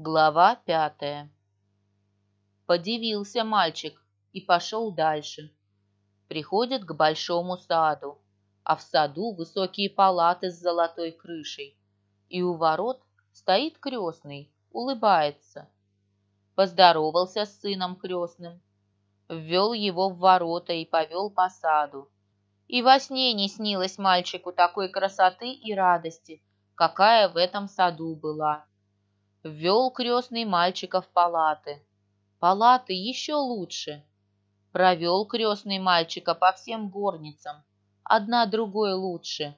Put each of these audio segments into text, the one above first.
Глава пятая Подивился мальчик и пошел дальше. Приходит к большому саду, а в саду высокие палаты с золотой крышей. И у ворот стоит крестный, улыбается. Поздоровался с сыном крестным, ввел его в ворота и повел по саду. И во сне не снилось мальчику такой красоты и радости, какая в этом саду была. Ввел крестный мальчика в палаты. Палаты еще лучше. Провел крестный мальчика по всем горницам. Одна другой лучше,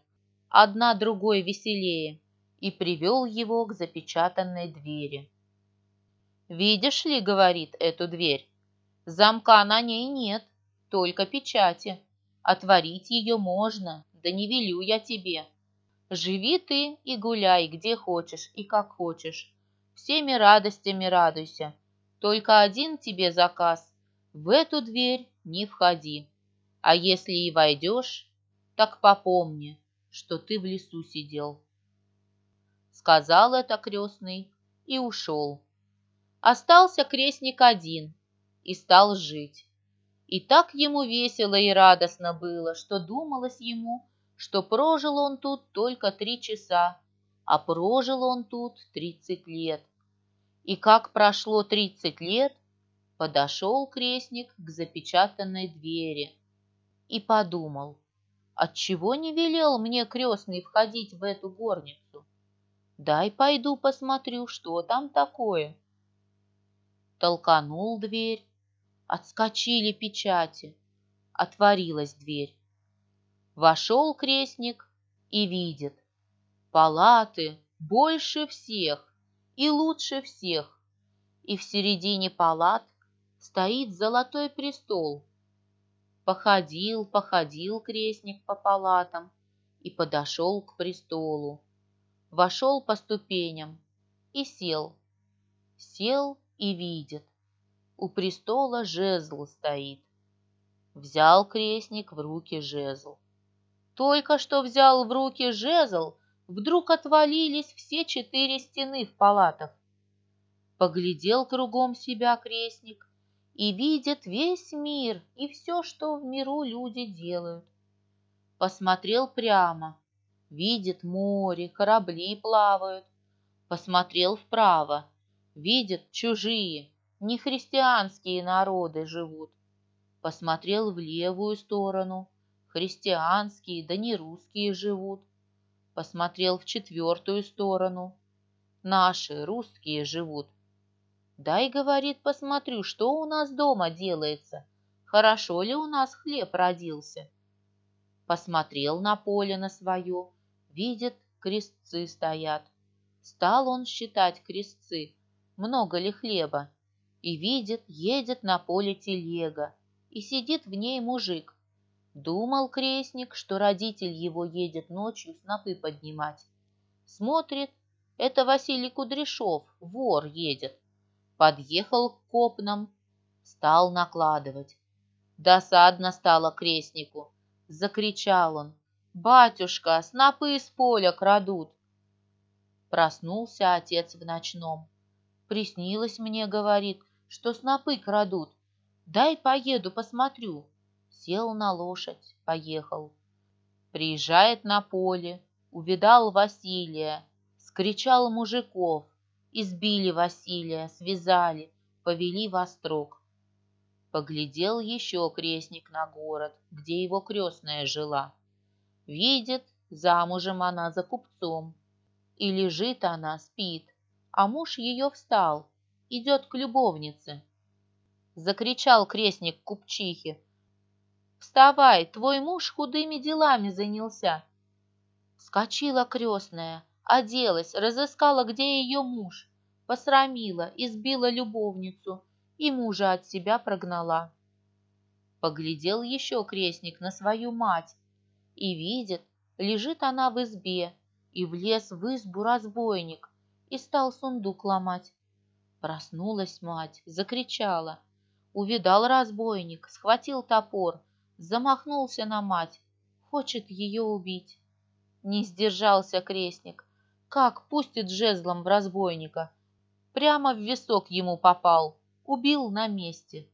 одна другой веселее. И привел его к запечатанной двери. «Видишь ли, — говорит, — эту дверь? Замка на ней нет, только печати. Отворить ее можно, да не велю я тебе. Живи ты и гуляй, где хочешь и как хочешь. Всеми радостями радуйся. Только один тебе заказ. В эту дверь не входи. А если и войдешь, так попомни, что ты в лесу сидел. Сказал это крестный и ушел. Остался крестник один и стал жить. И так ему весело и радостно было, что думалось ему, что прожил он тут только три часа, а прожил он тут тридцать лет. И как прошло тридцать лет, подошел крестник к запечатанной двери и подумал, отчего не велел мне крестный входить в эту горницу? Дай пойду посмотрю, что там такое. Толканул дверь, Отскочили печати. Отворилась дверь. Вошел крестник и видит. Палаты больше всех и лучше всех. И в середине палат стоит золотой престол. Походил, походил крестник по палатам и подошел к престолу. Вошел по ступеням и сел. Сел и видит. У престола жезл стоит. Взял крестник в руки жезл. Только что взял в руки жезл, вдруг отвалились все четыре стены в палатах. Поглядел кругом себя крестник и видит весь мир и все, что в миру люди делают. Посмотрел прямо, видит море, корабли плавают. Посмотрел вправо, видит чужие, нехристианские народы живут. Посмотрел в левую сторону, христианские да не русские живут. Посмотрел в четвертую сторону, наши русские живут. Дай, говорит, посмотрю, что у нас дома делается, хорошо ли у нас хлеб родился. Посмотрел на поле на свое, видит, крестцы стоят. Стал он считать крестцы, много ли хлеба, и видит, едет на поле телега, и сидит в ней мужик. Думал крестник, что родитель его едет ночью снопы поднимать. Смотрит, это Василий Кудряшов, вор едет. Подъехал к копнам, стал накладывать. Досадно стало крестнику. Закричал он. «Батюшка, снопы из поля крадут!» Проснулся отец в ночном. Приснилось мне, говорит, что снопы крадут. Дай поеду, посмотрю. Сел на лошадь, поехал. Приезжает на поле, увидал Василия, скричал мужиков, избили Василия, связали, повели во строк. Поглядел еще крестник на город, где его крестная жила. Видит, замужем она за купцом. И лежит она, спит, а муж ее встал, идет к любовнице. Закричал крестник купчихе. «Вставай, твой муж худыми делами занялся!» Вскочила крестная, оделась, разыскала, где ее муж, посрамила, избила любовницу и мужа от себя прогнала. Поглядел еще крестник на свою мать и видит, лежит она в избе, и влез в избу разбойник и стал сундук ломать. Проснулась мать, закричала. Увидал разбойник, схватил топор, замахнулся на мать, хочет ее убить. Не сдержался крестник. Как пустит жезлом в разбойника? прямо в висок ему попал, убил на месте.